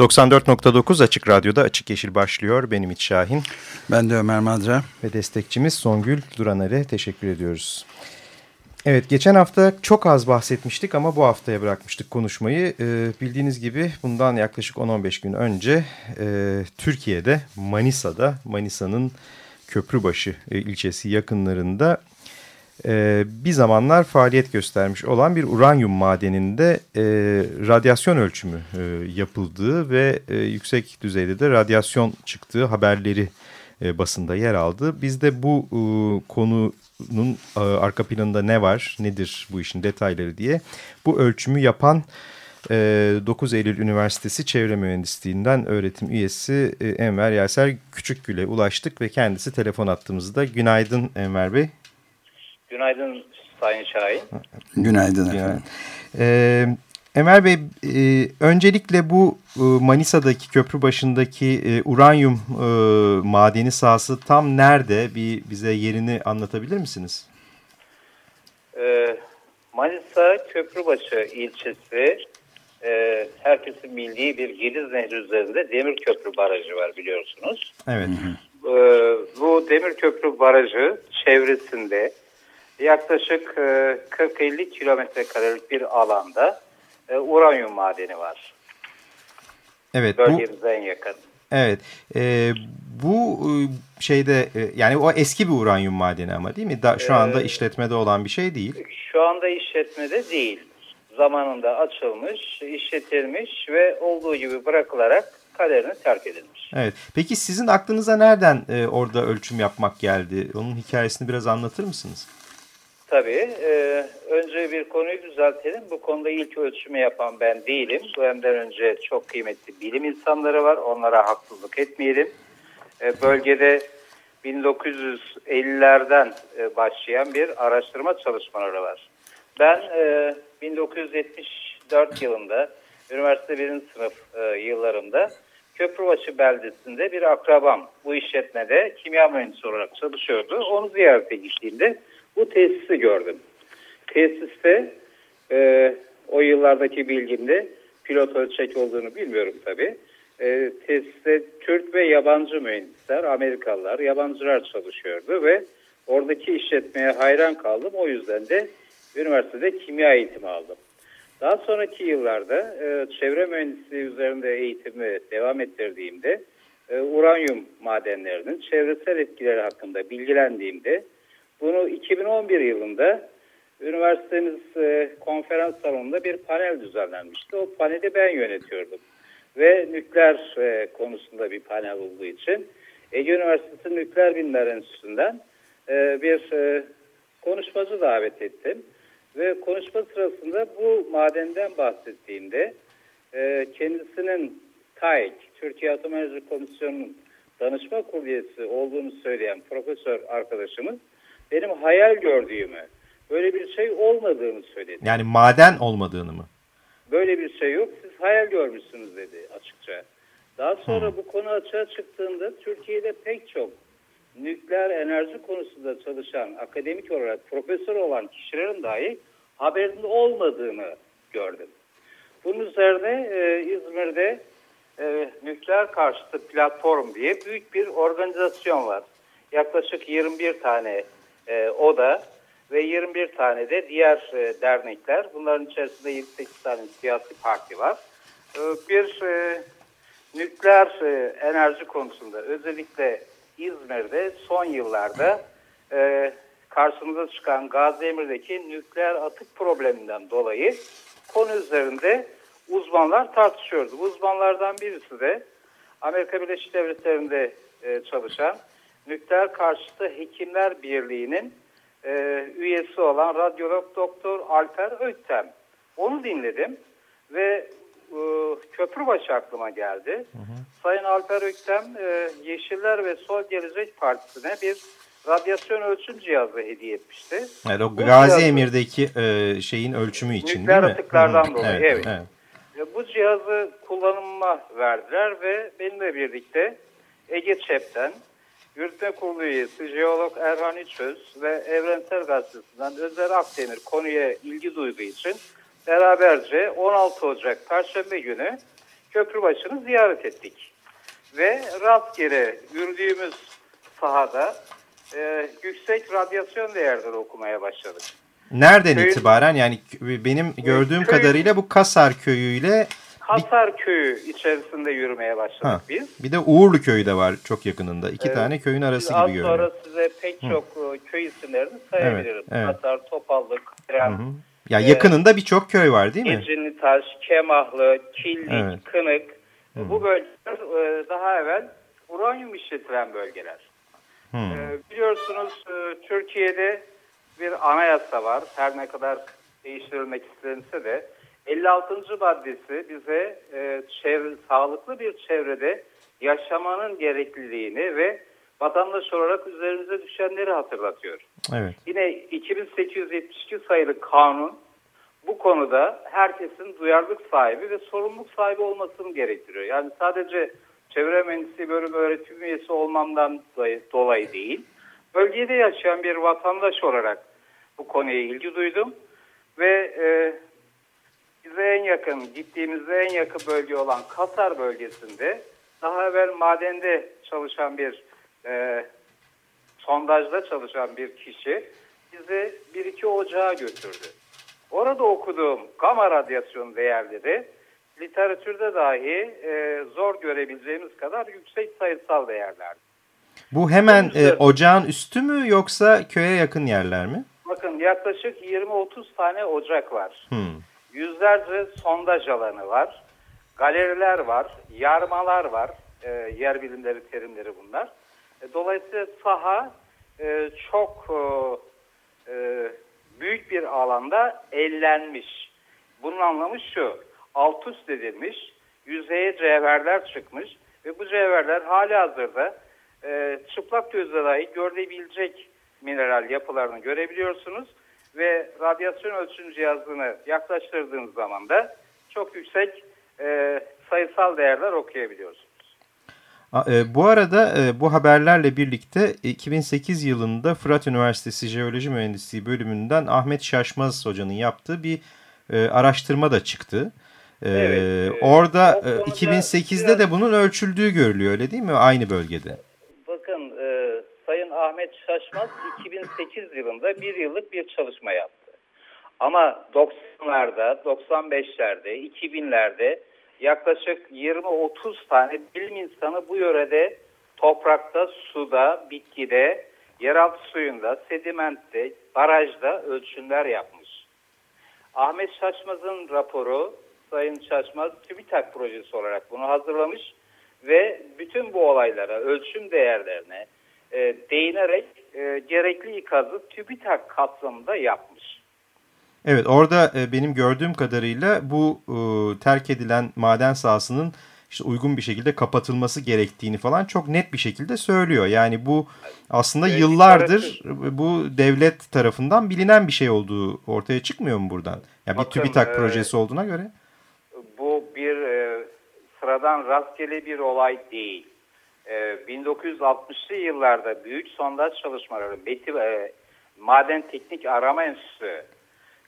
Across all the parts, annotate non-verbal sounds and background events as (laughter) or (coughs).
94.9 Açık Radyo'da Açık Yeşil başlıyor. Benim İç Şahin. Ben de Ömer Madra. Ve destekçimiz Songül Duraner'e teşekkür ediyoruz. Evet geçen hafta çok az bahsetmiştik ama bu haftaya bırakmıştık konuşmayı. Ee, bildiğiniz gibi bundan yaklaşık 10-15 gün önce e, Türkiye'de Manisa'da Manisa'nın Köprübaşı e, ilçesi yakınlarında e, bir zamanlar faaliyet göstermiş olan bir uranyum madeninde e, radyasyon ölçümü e, yapıldığı ve e, yüksek düzeyde de radyasyon çıktığı haberleri e, basında yer aldı. Biz de bu e, konunun e, arka planında ne var, nedir bu işin detayları diye bu ölçümü yapan... 9 e, Eylül Üniversitesi Çevre Mühendisliğinden öğretim üyesi e, Enver Yaser Küçükgül'e ulaştık ve kendisi telefon attığımızda. Günaydın Enver Bey. Günaydın Sayın Şahin. Günaydın efendim. Ee, Emel Bey, e, öncelikle bu e, Manisa'daki köprü başındaki e, uranyum e, madeni sahası tam nerede? Bir bize yerini anlatabilir misiniz? E, Manisa Köprübaşı ilçesi e, herkesin bildiği bir Gediz Nehri üzerinde Demir Köprü Barajı var biliyorsunuz. Evet. E, bu Demir Köprü Barajı çevresinde yaklaşık 40-50 e, kilometre karelik bir alanda e, uranyum madeni var. Evet. Bölgemize bu, en yakın. Evet. E, bu e, şeyde yani o eski bir uranyum madeni ama değil mi? Da, şu anda ee, işletmede olan bir şey değil. Şu anda işletmede değil. Zamanında açılmış, işletilmiş ve olduğu gibi bırakılarak kaderine terk edilmiş. Evet. Peki sizin aklınıza nereden e, orada ölçüm yapmak geldi? Onun hikayesini biraz anlatır mısınız? Tabii. E, önce bir konuyu düzeltelim. Bu konuda ilk ölçümü yapan ben değilim. Bu benden önce çok kıymetli bilim insanları var. Onlara haksızlık etmeyelim. E, bölgede 1950'lerden e, başlayan bir araştırma çalışmaları var. Ben e, 1974 yılında üniversite birinci sınıf e, yıllarımda Köprübaşı beldesinde bir akrabam bu işletmede kimya mühendisi olarak çalışıyordu. Onu ziyarete gittiğimde bu tesisi gördüm. Tesiste e, o yıllardaki bilgimde pilot ölçek olduğunu bilmiyorum tabii. E, tesiste Türk ve yabancı mühendisler, Amerikalılar, yabancılar çalışıyordu ve oradaki işletmeye hayran kaldım. O yüzden de üniversitede kimya eğitimi aldım. Daha sonraki yıllarda e, çevre mühendisliği üzerinde eğitimi devam ettirdiğimde e, uranyum madenlerinin çevresel etkileri hakkında bilgilendiğimde bunu 2011 yılında üniversitemiz e, konferans salonunda bir panel düzenlenmişti. O paneli ben yönetiyordum. Ve nükleer e, konusunda bir panel olduğu için Ege Üniversitesi Nükleer Bilimler Enstitüsü'nden e, bir e, konuşmacı davet ettim. Ve konuşma sırasında bu madenden bahsettiğimde e, kendisinin TAEK, Türkiye Atom Enerji Komisyonu'nun danışma kurulu olduğunu söyleyen profesör arkadaşımız benim hayal gördüğümü, böyle bir şey olmadığını söyledi. Yani maden olmadığını mı? Böyle bir şey yok, siz hayal görmüşsünüz dedi açıkça. Daha sonra hmm. bu konu açığa çıktığında Türkiye'de pek çok nükleer enerji konusunda çalışan, akademik olarak profesör olan kişilerin dahi haberinde olmadığını gördüm. Bunun üzerine e, İzmir'de e, nükleer karşıtı platform diye büyük bir organizasyon var. Yaklaşık 21 tane e, oda ve 21 tane de diğer e, dernekler. Bunların içerisinde 28 tane siyasi parti var. E, bir e, nükleer e, enerji konusunda özellikle İzmir'de son yıllarda e, karşımıza çıkan Gaziemir'deki nükleer atık probleminden dolayı konu üzerinde uzmanlar tartışıyordu. Uzmanlardan birisi de Amerika Birleşik Devletleri'nde e, çalışan Nükleer Karşıtı Hekimler Birliği'nin e, üyesi olan radyolog doktor Alper Öktem. Onu dinledim ve e, Köprübaşı aklıma geldi. Hı hı. Sayın Alper Öktem e, Yeşiller ve Sol Gelecek Partisi'ne bir radyasyon ölçüm cihazı hediye etmişti. Evet, o Gazi cihazı, Emir'deki e, şeyin ölçümü için değil mi? atıklardan dolayı. Evet. evet. evet. E, bu cihazı kullanıma verdiler ve benimle birlikte Ege Çep'ten, Yürütme Kurulu üyesi jeolog Erhan İçöz ve Evrensel Gazetesi'nden Özer Akdemir konuya ilgi duyduğu için beraberce 16 Ocak Perşembe günü Köprübaşı'nı ziyaret ettik. Ve rastgele yürüdüğümüz sahada e, yüksek radyasyon değerleri okumaya başladık. Nereden Köyün, itibaren yani benim gördüğüm köy, kadarıyla bu Kasar köyüyle Hasar köyü içerisinde yürümeye başladık ha, biz. Bir de Uğurlu köyü de var çok yakınında. İki evet, tane köyün arası gibi görünüyor. Az sonra size pek çok Hı. E, köy isimlerini sayabilirim. Evet, evet. Hasar, Topallık, Krem. Ya yakınında birçok köy var değil mi? Ecinlitaş, Kemahlı, Killik, evet. Kınık. Hı. Bu bölgeler e, daha evvel uranyum işletilen bölgeler. Hı. E, biliyorsunuz Türkiye'de bir anayasa var. Her ne kadar değiştirilmek istense de 56. maddesi bize e, çevre, sağlıklı bir çevrede yaşamanın gerekliliğini ve vatandaş olarak üzerimize düşenleri hatırlatıyor. Evet. Yine 2872 sayılı kanun bu konuda herkesin duyarlılık sahibi ve sorumluluk sahibi olmasını gerektiriyor. Yani sadece çevre mühendisliği bölümü öğretim üyesi olmamdan dolayı değil, bölgede yaşayan bir vatandaş olarak bu konuya ilgi duydum ve e, bize en yakın, gittiğimizde en yakın bölge olan Kasar bölgesinde daha evvel madende çalışan bir e, sondajda çalışan bir kişi bizi bir iki ocağa götürdü. Orada okuduğum gama radyasyon değerleri literatürde dahi e, zor görebileceğimiz kadar yüksek sayısal değerler. Bu hemen e, ocağın üstü mü yoksa köye yakın yerler mi? Bakın yaklaşık 20-30 tane ocak var. Hmm. Yüzlerce sondaj alanı var. Galeriler var. Yarmalar var. E, yer bilimleri terimleri bunlar. E, dolayısıyla saha e, çok e, e, büyük bir alanda ellenmiş. Bunun anlamı şu. Alt üst edilmiş. Yüzeye cevherler çıkmış. Ve bu cevherler hali hazırda e, çıplak gözle dahi görülebilecek mineral yapılarını görebiliyorsunuz ve radyasyon ölçüm cihazını yaklaştırdığınız zaman da çok yüksek e, sayısal değerler okuyabiliyorsunuz. E, bu arada e, bu haberlerle birlikte 2008 yılında Fırat Üniversitesi Jeoloji Mühendisliği bölümünden Ahmet Şaşmaz hocanın yaptığı bir e, araştırma da çıktı. Evet, orada 2008'de de bunun ölçüldüğü görülüyor öyle değil mi aynı bölgede? Ahmet Şaşmaz 2008 yılında bir yıllık bir çalışma yaptı. Ama 90'larda, 95'lerde, 2000'lerde yaklaşık 20-30 tane bilim insanı bu yörede toprakta, suda, bitkide, yeraltı suyunda, sedimentte, barajda ölçümler yapmış. Ahmet Şaşmaz'ın raporu, Sayın Şaşmaz TÜBİTAK projesi olarak bunu hazırlamış ve bütün bu olaylara, ölçüm değerlerine, e, değinerek e, gerekli ikazı TÜBİTAK kapsamında yapmış. Evet orada e, benim gördüğüm kadarıyla bu e, terk edilen maden sahasının işte uygun bir şekilde kapatılması gerektiğini falan çok net bir şekilde söylüyor. Yani bu aslında evet, yıllardır bu devlet tarafından bilinen bir şey olduğu ortaya çıkmıyor mu buradan? Yani Bakın, bir TÜBİTAK e, projesi olduğuna göre. Bu bir e, sıradan rastgele bir olay değil. 1960'lı ee, yıllarda büyük sondaj çalışmaları, Beti, e, Maden Teknik Arama Enstitüsü,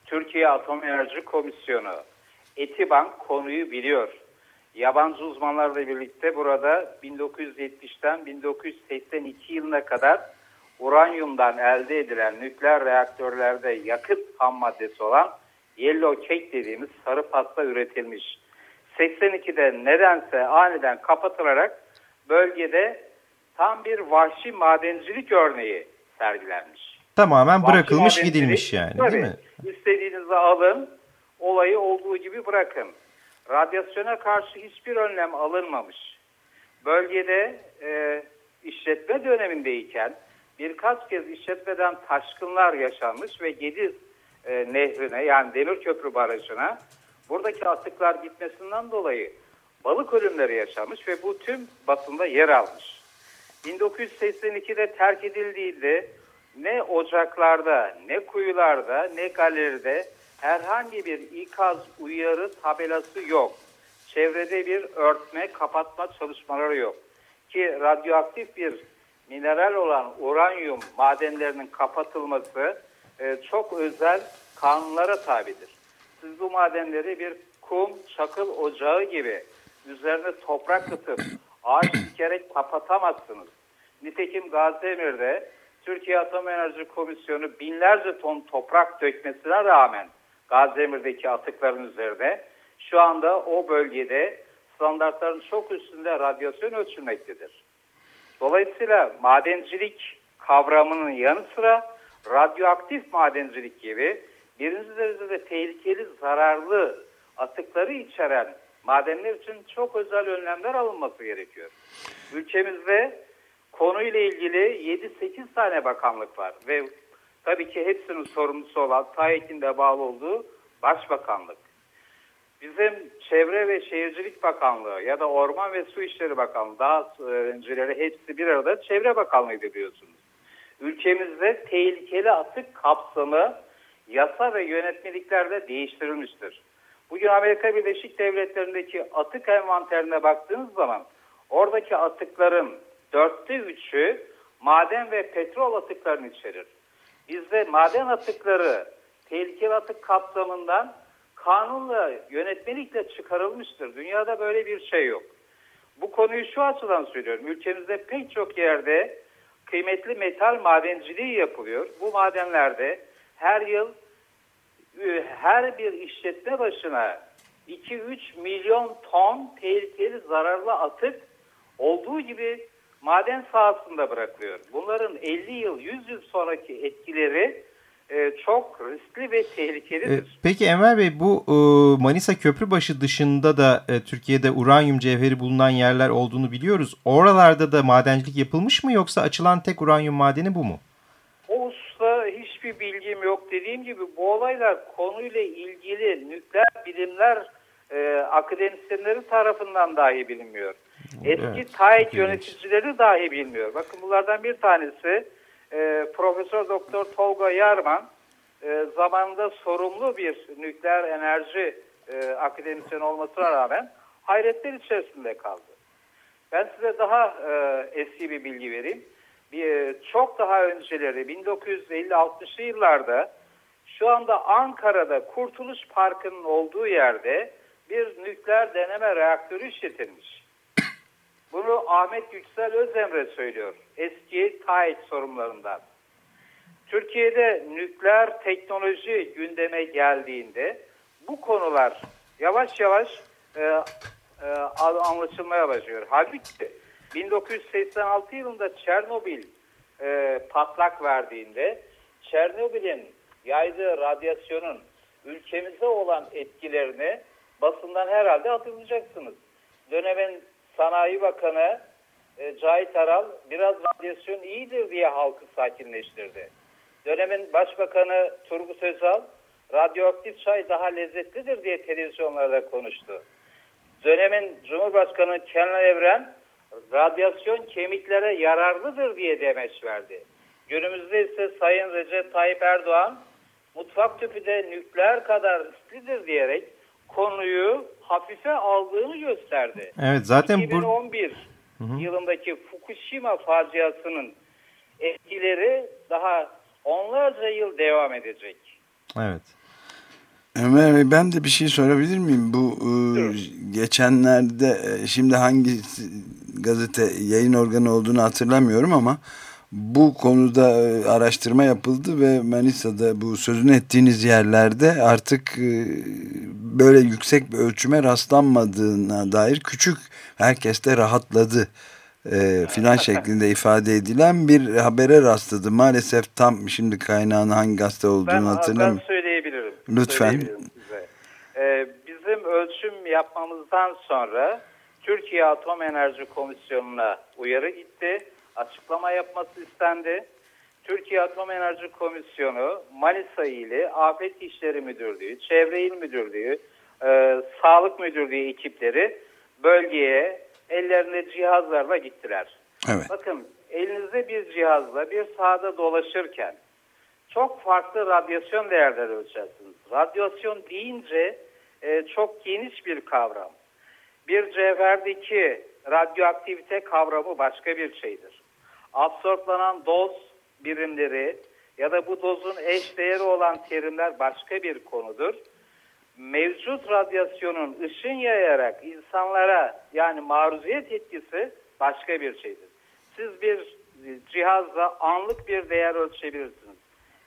Türkiye Atom Enerji Komisyonu, Etibank konuyu biliyor. Yabancı uzmanlarla birlikte burada 1970'ten 1982 yılına kadar uranyumdan elde edilen nükleer reaktörlerde yakıt ham maddesi olan yellow cake dediğimiz sarı pasta üretilmiş. 82'de nedense aniden kapatılarak bölgede tam bir vahşi madencilik örneği sergilenmiş. Tamamen vahşi bırakılmış gidilmiş yani tabii, değil mi? İstediğinizi alın, olayı olduğu gibi bırakın. Radyasyona karşı hiçbir önlem alınmamış. Bölgede e, işletme dönemindeyken birkaç kez işletmeden taşkınlar yaşanmış ve Gediz e, nehrine yani Demirköprü Barajı'na buradaki atıklar gitmesinden dolayı balık ölümleri yaşamış ve bu tüm basında yer almış. 1982'de terk edildiğinde ne ocaklarda, ne kuyularda, ne galeride herhangi bir ikaz uyarı tabelası yok. Çevrede bir örtme, kapatma çalışmaları yok. Ki radyoaktif bir mineral olan uranyum madenlerinin kapatılması e, çok özel kanunlara tabidir. Siz bu madenleri bir kum, çakıl ocağı gibi üzerine toprak atıp ağaç (coughs) dikerek kapatamazsınız. Nitekim Gaziemir'de Türkiye Atom Enerji Komisyonu binlerce ton toprak dökmesine rağmen Gaziemir'deki atıkların üzerine şu anda o bölgede standartların çok üstünde radyasyon ölçülmektedir. Dolayısıyla madencilik kavramının yanı sıra radyoaktif madencilik gibi birinci derecede tehlikeli, zararlı atıkları içeren madenler için çok özel önlemler alınması gerekiyor. Ülkemizde konuyla ilgili 7-8 tane bakanlık var ve tabii ki hepsinin sorumlusu olan TAEK'in de bağlı olduğu Başbakanlık. Bizim Çevre ve Şehircilik Bakanlığı ya da Orman ve Su İşleri Bakanlığı daha önceleri hepsi bir arada Çevre Bakanlığı biliyorsunuz. Ülkemizde tehlikeli atık kapsamı yasa ve yönetmeliklerde değiştirilmiştir. Bugün Amerika Birleşik Devletleri'ndeki atık envanterine baktığınız zaman oradaki atıkların dörtte üçü maden ve petrol atıklarını içerir. Bizde maden atıkları tehlikeli atık kapsamından kanunla, yönetmelikle çıkarılmıştır. Dünyada böyle bir şey yok. Bu konuyu şu açıdan söylüyorum. Ülkemizde pek çok yerde kıymetli metal madenciliği yapılıyor. Bu madenlerde her yıl her bir işletme başına 2-3 milyon ton tehlikeli zararlı atık olduğu gibi maden sahasında bırakılıyor. Bunların 50 yıl 100 yıl sonraki etkileri e, çok riskli ve tehlikelidir. E, peki Enver Bey bu e, Manisa Köprübaşı dışında da e, Türkiye'de uranyum cevheri bulunan yerler olduğunu biliyoruz. Oralarda da madencilik yapılmış mı yoksa açılan tek uranyum madeni bu mu? Hiçbir bilgim yok. Dediğim gibi bu olaylar konuyla ilgili nükleer bilimler e, akademisyenleri tarafından dahi bilinmiyor. Eski evet, TAEK yöneticileri dahi bilmiyor. Bakın bunlardan bir tanesi e, Profesör Doktor Tolga Yarman e, zamanında sorumlu bir nükleer enerji e, akademisyen olmasına rağmen hayretler içerisinde kaldı. Ben size daha e, eski bir bilgi vereyim. E, çok daha önceleri 1950-60'lı yıllarda şu anda Ankara'da Kurtuluş Parkı'nın olduğu yerde bir nükleer deneme reaktörü işletilmiş. Bunu Ahmet Yüksel Özemre söylüyor. Eski TAİT sorumlularından. Türkiye'de nükleer teknoloji gündeme geldiğinde bu konular yavaş yavaş e, e, anlaşılmaya başlıyor. Halbuki 1986 yılında Çernobil e, patlak verdiğinde Çernobil'in yaydığı radyasyonun ülkemize olan etkilerini basından herhalde hatırlayacaksınız. Dönemin Sanayi Bakanı e, Cahit Aral biraz radyasyon iyidir diye halkı sakinleştirdi. Dönemin Başbakanı Turgut Özal radyoaktif çay daha lezzetlidir diye televizyonlarda konuştu. Dönemin Cumhurbaşkanı Kenan Evren radyasyon kemiklere yararlıdır diye demeç verdi. Günümüzde ise Sayın Recep Tayyip Erdoğan mutfak tüpü de nükleer kadar risklidir diyerek konuyu hafife aldığını gösterdi. Evet zaten 2011 bu... yılındaki Fukushima faciasının etkileri daha onlarca yıl devam edecek. Evet. Ömer Bey ben de bir şey sorabilir miyim? Bu e, geçenlerde e, şimdi hangi gazete yayın organı olduğunu hatırlamıyorum ama bu konuda e, araştırma yapıldı ve Manisa'da bu sözünü ettiğiniz yerlerde artık e, böyle yüksek bir ölçüme rastlanmadığına dair küçük herkes de rahatladı e, filan (laughs) şeklinde ifade edilen bir habere rastladı. Maalesef tam şimdi kaynağını hangi gazete olduğunu ben, hatırlamıyorum. Ben. Lütfen. Size. Ee, bizim ölçüm yapmamızdan sonra Türkiye Atom Enerji Komisyonu'na uyarı gitti açıklama yapması istendi. Türkiye Atom Enerji Komisyonu Manisa ili Afet İşleri Müdürlüğü, Çevre İl Müdürlüğü, e, sağlık müdürlüğü ekipleri bölgeye ellerinde cihazlarla gittiler. Evet. Bakın elinizde bir cihazla bir sahada dolaşırken çok farklı radyasyon değerleri ölçersiniz. Radyasyon deyince e, çok geniş bir kavram. Bir cevherdeki radyoaktivite kavramı başka bir şeydir. Absorplanan doz birimleri ya da bu dozun eş değeri olan terimler başka bir konudur. Mevcut radyasyonun ışın yayarak insanlara yani maruziyet etkisi başka bir şeydir. Siz bir cihazla anlık bir değer ölçebilirsiniz.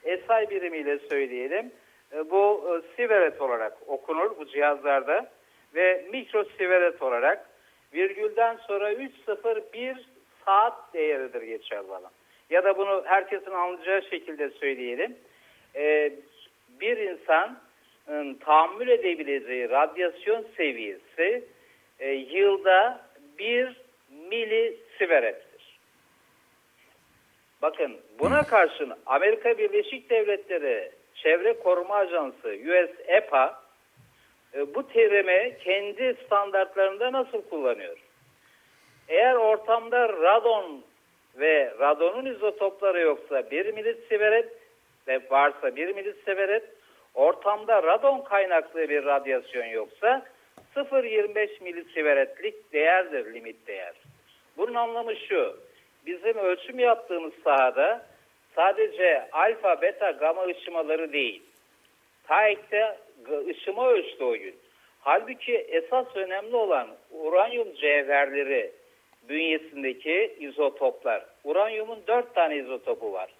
SI birimiyle söyleyelim. E, bu e, sievert olarak okunur bu cihazlarda ve mikro sievert olarak virgülden sonra 301 saat değeridir geçerli olan. Ya da bunu herkesin anlayacağı şekilde söyleyelim. E, bir insan tahammül edebileceği radyasyon seviyesi yılda 1 milisievert'tir. Bakın buna karşın Amerika Birleşik Devletleri Çevre Koruma Ajansı US EPA e, bu terimi kendi standartlarında nasıl kullanıyor? Eğer ortamda radon ve radonun izotopları yoksa 1 milisievert ve varsa 1 milisievert ortamda radon kaynaklı bir radyasyon yoksa 0.25 milisievertlik değerdir limit değer. Bunun anlamı şu. Bizim ölçüm yaptığımız sahada sadece alfa, beta, gamma ışımaları değil. TAEK'te ışıma ölçtü o gün. Halbuki esas önemli olan uranyum cevherleri bünyesindeki izotoplar. Uranyumun dört tane izotopu var.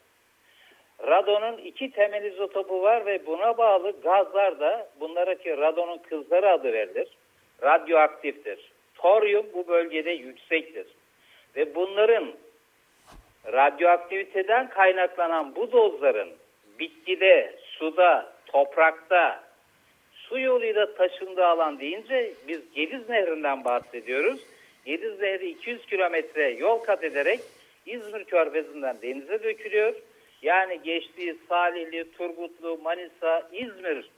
Radonun iki temel izotopu var ve buna bağlı gazlar da bunlara ki radonun kızları adı verilir. Radyoaktiftir. Toryum bu bölgede yüksektir. Radyoaktiviteden kaynaklanan bu dozların bitkide, suda, toprakta, su yoluyla taşındığı alan deyince biz Gediz Nehri'nden bahsediyoruz. Gediz Nehri 200 kilometre yol kat ederek İzmir Körfezi'nden denize dökülüyor. Yani geçtiği Salihli, Turgutlu, Manisa, İzmir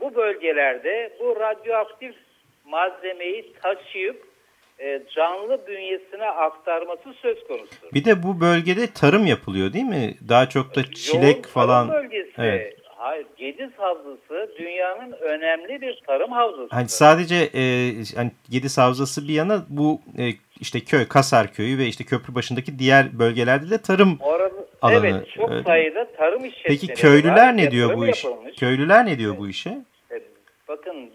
bu bölgelerde bu radyoaktif malzemeyi taşıyıp canlı bünyesine aktarması söz konusu. Bir de bu bölgede tarım yapılıyor değil mi? Daha çok da çilek Yoğun falan. Bölgesi. Evet. Hayır, Gediz Havzası dünyanın önemli bir tarım havzası. Hani sadece e, hani Gediz Havzası bir yana bu e, işte köy, Kasar köyü ve işte köprü başındaki diğer bölgelerde de tarım Orada, alanı. Evet, çok öyle. sayıda tarım işletmeleri Peki köylüler var, ne diyor bu iş? Yapılmış. Köylüler ne diyor evet. bu işe? Bakın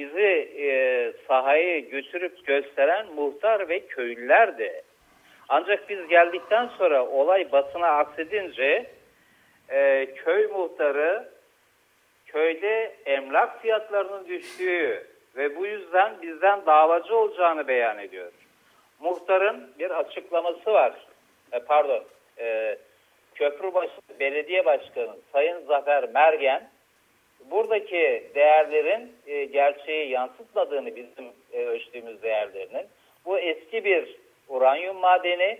bizi e, sahayı götürüp gösteren muhtar ve köylülerdi. Ancak biz geldikten sonra olay basına aksedince e, köy muhtarı köyde emlak fiyatlarının düştüğü ve bu yüzden bizden davacı olacağını beyan ediyor. Muhtarın bir açıklaması var. E, pardon, e, Köprübaşı Belediye Başkanı Sayın Zafer Mergen buradaki değerlerin e, gerçeği yansıtmadığını bizim e, ölçtüğümüz değerlerinin bu eski bir uranyum madeni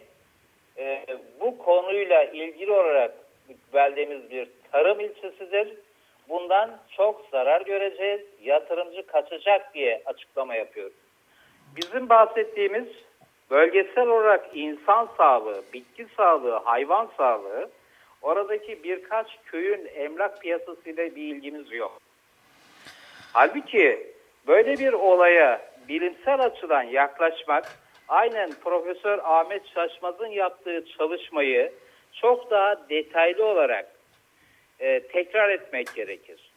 e, bu konuyla ilgili olarak beldemiz bir tarım ilçesidir. Bundan çok zarar göreceğiz. Yatırımcı kaçacak diye açıklama yapıyor. Bizim bahsettiğimiz bölgesel olarak insan sağlığı, bitki sağlığı, hayvan sağlığı oradaki birkaç köyün emlak piyasasıyla bir ilgimiz yok. Halbuki böyle bir olaya bilimsel açıdan yaklaşmak aynen Profesör Ahmet Şaşmaz'ın yaptığı çalışmayı çok daha detaylı olarak e, tekrar etmek gerekir.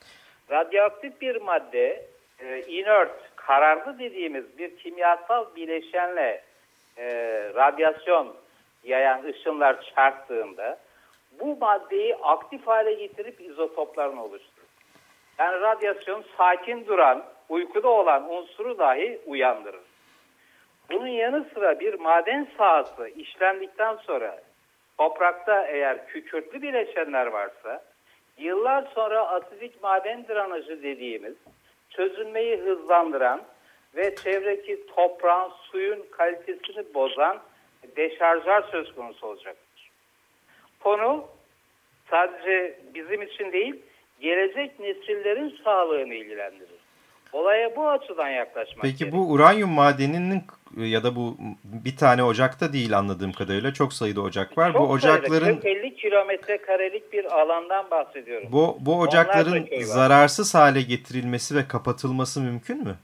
Radyoaktif bir madde e, inert, kararlı dediğimiz bir kimyasal bileşenle e, radyasyon yayan ışınlar çarptığında bu maddeyi aktif hale getirip izotoplarını oluşturur. Yani radyasyon sakin duran, uykuda olan unsuru dahi uyandırır. Bunun yanı sıra bir maden sahası işlendikten sonra toprakta eğer kükürtlü bileşenler varsa yıllar sonra asidik maden drenajı dediğimiz çözülmeyi hızlandıran ve çevredeki toprağın suyun kalitesini bozan deşarjlar söz konusu olacaktır. Konu sadece bizim için değil gelecek nesillerin sağlığını ilgilendirir. Olaya bu açıdan yaklaşmak Peki gerekiyor. bu uranyum madeninin ya da bu bir tane ocakta değil anladığım kadarıyla çok sayıda ocak var. Çok bu ocakların 50 kilometre karelik bir alandan bahsediyorum. bu bu ocakların zararsız hale getirilmesi ve kapatılması mümkün mü?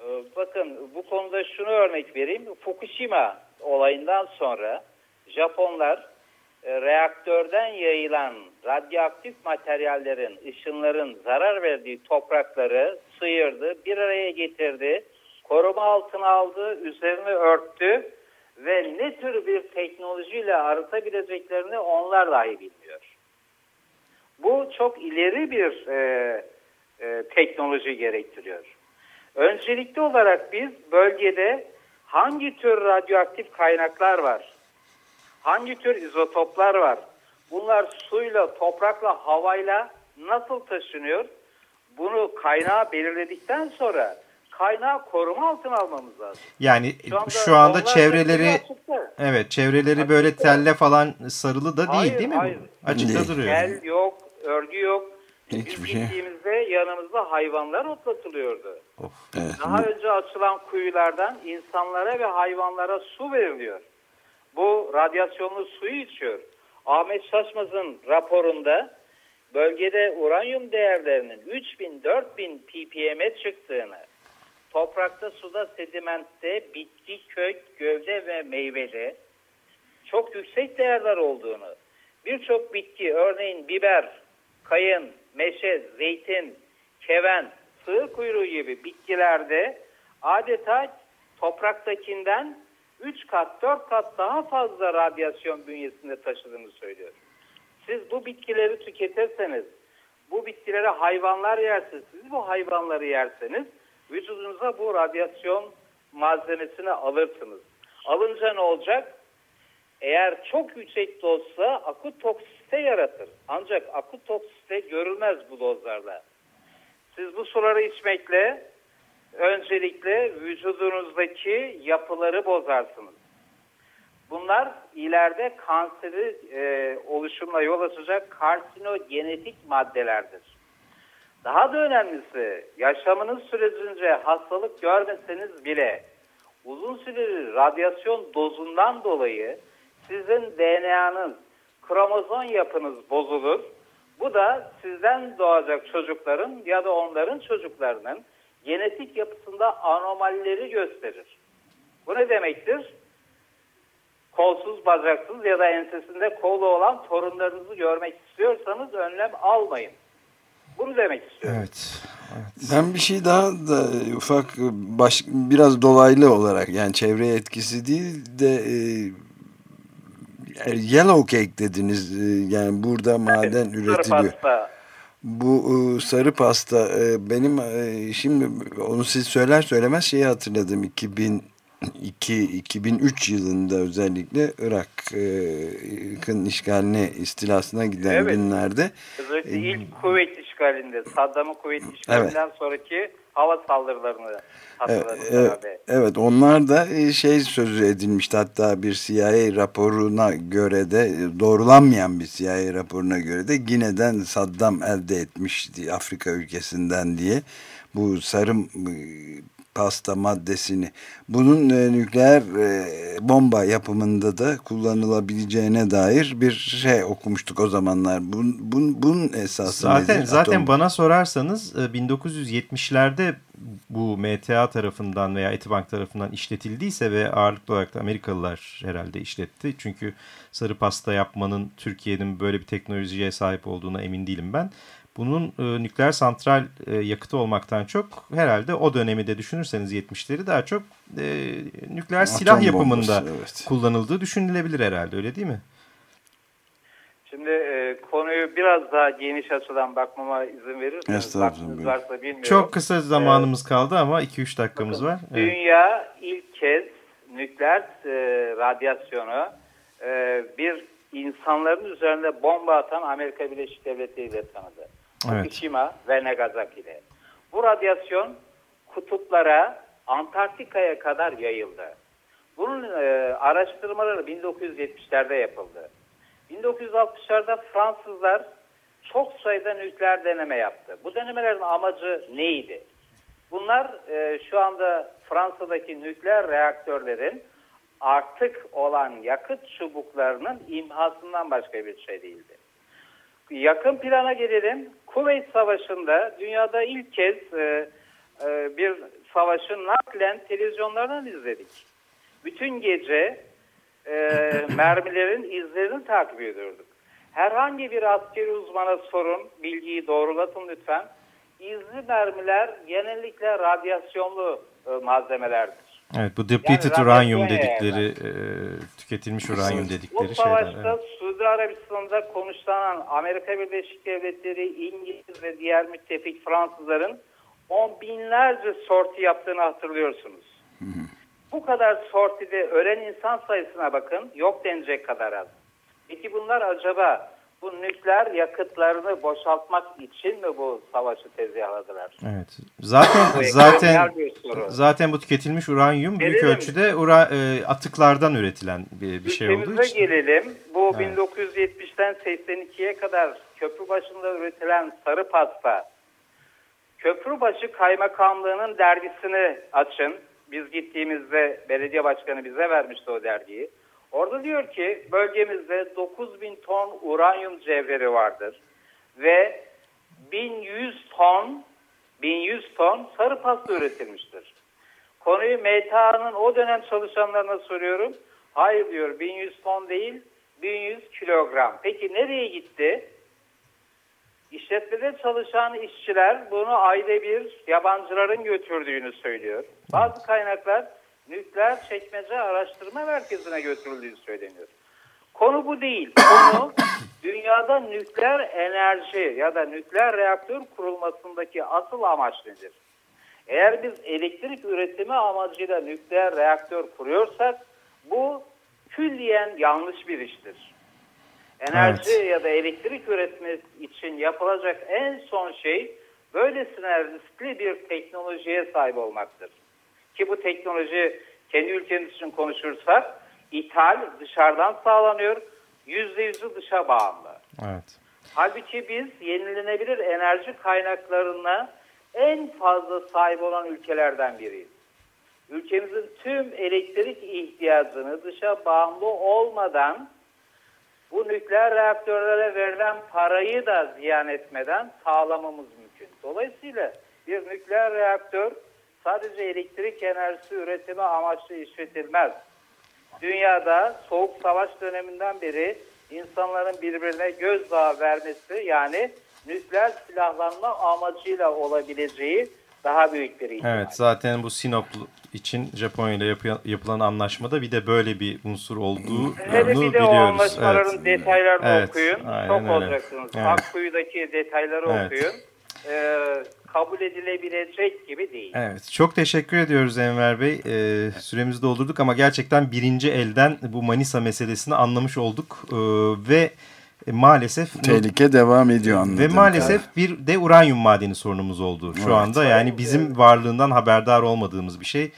Ee, Bakın bu konuda şunu örnek vereyim. Fukushima olayından sonra Japonlar reaktörden yayılan radyoaktif materyallerin, ışınların zarar verdiği toprakları sıyırdı, bir araya getirdi, koruma altına aldı, üzerini örttü ve ne tür bir teknolojiyle arıtabileceklerini onlar dahi bilmiyor. Bu çok ileri bir e, e, teknoloji gerektiriyor. Öncelikli olarak biz bölgede hangi tür radyoaktif kaynaklar var? Hangi tür izotoplar var? Bunlar suyla, toprakla, havayla nasıl taşınıyor? Bunu kaynağı belirledikten sonra kaynağı koruma altına almamız lazım. Yani Şu anda, şu anda çevreleri evet çevreleri böyle Açıkta. telle falan sarılı da değil Hayır, değil mi? hayır. Açıkta Değil. duruyor. Tel yok, örgü yok. Hiçbir Biz şey. gittiğimizde yanımızda hayvanlar otlatılıyordu. Evet. Daha önce açılan kuyulardan insanlara ve hayvanlara su veriliyor. Bu radyasyonlu suyu içiyor. Ahmet Şaşmaz'ın raporunda bölgede uranyum değerlerinin 3000-4000 ppm'e çıktığını, toprakta, suda, sedimentte, bitki, kök, gövde ve meyvede çok yüksek değerler olduğunu, birçok bitki örneğin biber, kayın, meşe, zeytin, keven, sığır kuyruğu gibi bitkilerde adeta topraktakinden 3 kat 4 kat daha fazla radyasyon bünyesinde taşıdığını söylüyor. Siz bu bitkileri tüketirseniz, bu bitkileri hayvanlar yerseniz, siz bu hayvanları yerseniz vücudunuza bu radyasyon malzemesini alırsınız. Alınca ne olacak? Eğer çok yüksek dozsa akut toksite yaratır. Ancak akut toksite görülmez bu dozlarla. Siz bu suları içmekle öncelikle vücudunuzdaki yapıları bozarsınız. Bunlar ileride kanseri e, oluşumuna yol açacak karsinogenetik maddelerdir. Daha da önemlisi yaşamınız sürecince hastalık görmeseniz bile uzun süreli radyasyon dozundan dolayı sizin DNA'nız, kromozom yapınız bozulur. Bu da sizden doğacak çocukların ya da onların çocuklarının genetik yapısında anomalileri gösterir. Bu ne demektir? Kolsuz, bacaksız ya da ensesinde kolu olan torunlarınızı görmek istiyorsanız önlem almayın. Bunu demek istiyorum. Evet. Ben bir şey daha da ufak baş, biraz dolaylı olarak yani çevreye etkisi değil de e, yellow cake dediniz e, yani burada maden Sarı üretiliyor. pasta. Bu e, sarı pasta e, benim e, şimdi onu siz söyler söylemez şeyi hatırladım 2002-2003 yılında özellikle Irak'ın işgaline istilasına giden Evet. günlerde Özellikle ilk kuvvet işgalinde, Saddam'ın kuvvet işgalinden sonraki hava saldırılarını Evet, hatırladım evet, herhalde. evet onlar da e, şey sözü edilmişti hatta bir CIA raporuna göre de e, doğrulanmayan bir CIA raporuna göre de Gine'den Saddam elde etmişti Afrika ülkesinden diye bu sarı e, pasta maddesini bunun e, nükleer e, bomba yapımında da kullanılabileceğine dair bir şey okumuştuk o zamanlar. Bun, bun, bunun esası Zaten nedir? zaten Atom- bana sorarsanız e, 1970'lerde bu MTA tarafından veya Etibank tarafından işletildiyse ve ağırlıklı olarak da Amerikalılar herhalde işletti. Çünkü sarı pasta yapmanın Türkiye'nin böyle bir teknolojiye sahip olduğuna emin değilim ben. Bunun e, nükleer santral e, yakıtı olmaktan çok herhalde o dönemi de düşünürseniz 70'leri daha çok e, nükleer silah Atom yapımında bombası, evet. kullanıldığı düşünülebilir herhalde öyle değil mi? Şimdi e, konuyu biraz daha geniş açıdan bakmama izin verirseniz, vaktiniz varsa bilmiyorum. Çok kısa zamanımız kaldı ama 2-3 dakikamız var. Evet. Dünya ilk kez nükleer e, radyasyonu e, bir insanların üzerinde bomba atan Amerika Birleşik Devletleri ile tanıdı. Evet. Fukushima ve Nagasaki'de. Bu radyasyon kutuplara, Antarktika'ya kadar yayıldı. Bunun e, araştırmaları 1970'lerde yapıldı. 1960'larda Fransızlar çok sayıda nükleer deneme yaptı. Bu denemelerin amacı neydi? Bunlar e, şu anda Fransa'daki nükleer reaktörlerin artık olan yakıt çubuklarının imhasından başka bir şey değildi. Yakın plana gelelim. Kuveyt Savaşı'nda dünyada ilk kez e, e, bir savaşı naklen televizyonlardan izledik. Bütün gece e, (laughs) mermilerin izlerini takip ediyorduk. Herhangi bir askeri uzmana sorun, bilgiyi doğrulatın lütfen. İzli mermiler genellikle radyasyonlu e, malzemelerdir. Evet bu depleted yani uranium dedikleri, e, tüketilmiş uranyum dedikleri şeyler. Bu savaşta evet. Suudi Arabistan'da konuşlanan Amerika Birleşik Devletleri, İngiliz ve diğer müttefik Fransızların on binlerce sorti yaptığını hatırlıyorsunuz. Hı hı. Bu kadar sortide ölen insan sayısına bakın yok denecek kadar az. Peki bunlar acaba bu nükleer yakıtlarını boşaltmak için mi bu savaşı tezgahladılar? Evet. Zaten zaten zaten bu tüketilmiş uranyum büyük gelelim. ölçüde ura, e, atıklardan üretilen bir, bir şey olduğu için. gelelim. Bu evet. 1970'ten 82'ye kadar köprü başında üretilen sarı pasta Köprübaşı Kaymakamlığı'nın dergisini açın. Biz gittiğimizde belediye başkanı bize vermişti o dergiyi. Orada diyor ki bölgemizde 9000 ton uranyum cevheri vardır ve 1100 ton 1100 ton sarı pasta üretilmiştir. Konuyu MTA'nın o dönem çalışanlarına soruyorum. Hayır diyor 1100 ton değil 1100 kilogram. Peki nereye gitti? İşletmede çalışan işçiler bunu ayda bir yabancıların götürdüğünü söylüyor. Bazı kaynaklar nükleer çekmece araştırma merkezine götürüldüğü söyleniyor. Konu bu değil. Konu (coughs) dünyada nükleer enerji ya da nükleer reaktör kurulmasındaki asıl amaç nedir? Eğer biz elektrik üretimi amacıyla nükleer reaktör kuruyorsak bu külliyen yanlış bir iştir. Enerji evet. ya da elektrik üretmek için yapılacak en son şey böylesine riskli bir teknolojiye sahip olmaktır. Ki bu teknoloji kendi ülkemiz için konuşursak ithal dışarıdan sağlanıyor. Yüzde yüzü dışa bağımlı. Evet. Halbuki biz yenilenebilir enerji kaynaklarına en fazla sahip olan ülkelerden biriyiz. Ülkemizin tüm elektrik ihtiyacını dışa bağımlı olmadan bu nükleer reaktörlere verilen parayı da ziyan etmeden sağlamamız mümkün. Dolayısıyla bir nükleer reaktör sadece elektrik enerjisi üretimi amaçlı işletilmez. Dünyada soğuk savaş döneminden beri insanların birbirine gözdağı vermesi yani nükleer silahlanma amacıyla olabileceği daha büyük bir ihtimal. Evet zaten bu Sinop için Japonya ile yapı, yapılan anlaşmada bir de böyle bir unsur olduğunu Hele bir de biliyoruz. o anlaşmaların evet. detaylarını evet. okuyun. Aynen Çok öyle. olacaksınız. Evet. Akkuyu'daki detayları evet. okuyun. Ee, kabul edilebilecek gibi değil. Evet. Çok teşekkür ediyoruz Enver Bey. Ee, süremizi doldurduk ama gerçekten birinci elden bu Manisa meselesini anlamış olduk. Ee, ve e, maalesef tehlike devam ediyor anladım. Ve maalesef bir de uranyum madeni sorunumuz oldu şu evet. anda. Yani bizim varlığından haberdar olmadığımız bir şey.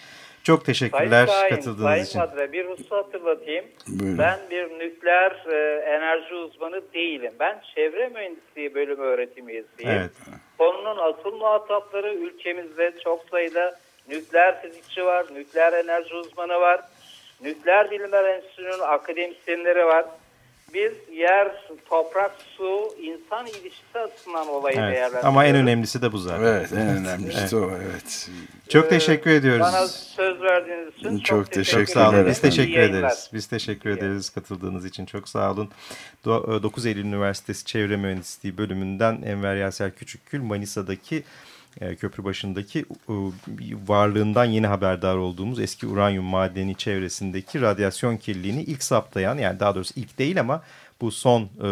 Çok teşekkürler Sayın katıldığınız Sayın için. Sayın bir husus hatırlatayım. Buyurun. Ben bir nükleer e, enerji uzmanı değilim. Ben çevre mühendisliği bölümü öğretim üyesiyim. Evet. Konunun asıl muhatapları ülkemizde çok sayıda nükleer fizikçi var, nükleer enerji uzmanı var, nükleer bilimler enstitüsünün akademisyenleri var biz yer, toprak, su, insan ilişkisi açısından olayı evet. değerlendiriyoruz. Ama en önemlisi de bu zaten. Evet, en önemlisi evet. o. Evet. Çok teşekkür ediyoruz. Bana söz verdiğiniz için çok, çok teşekkür, teşekkür sağ olun. Biz teşekkür ederiz. Biz teşekkür İyi ederiz katıldığınız için. Çok sağ olun. 9 Eylül Üniversitesi Çevre Mühendisliği bölümünden Enver Yaser Küçükkül Manisa'daki e, köprü başındaki varlığından yeni haberdar olduğumuz eski uranyum madeni çevresindeki radyasyon kirliliğini ilk saptayan yani daha doğrusu ilk değil ama bu son e,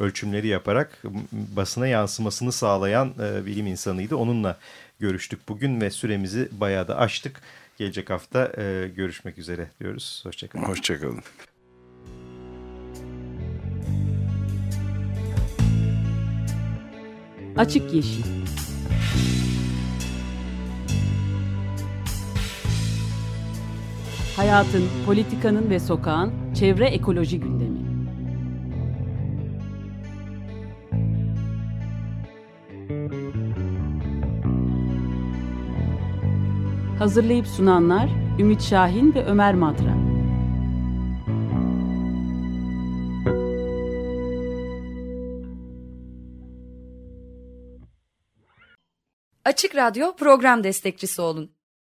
ölçümleri yaparak basına yansımasını sağlayan e, bilim insanıydı. Onunla görüştük bugün ve süremizi bayağı da aştık. Gelecek hafta e, görüşmek üzere diyoruz. Hoşçakalın. Hoşçakalın. Açık Yeşil Hayatın, politikanın ve sokağın çevre ekoloji gündemi. Hazırlayıp sunanlar Ümit Şahin ve Ömer Madra. Açık Radyo program destekçisi olun.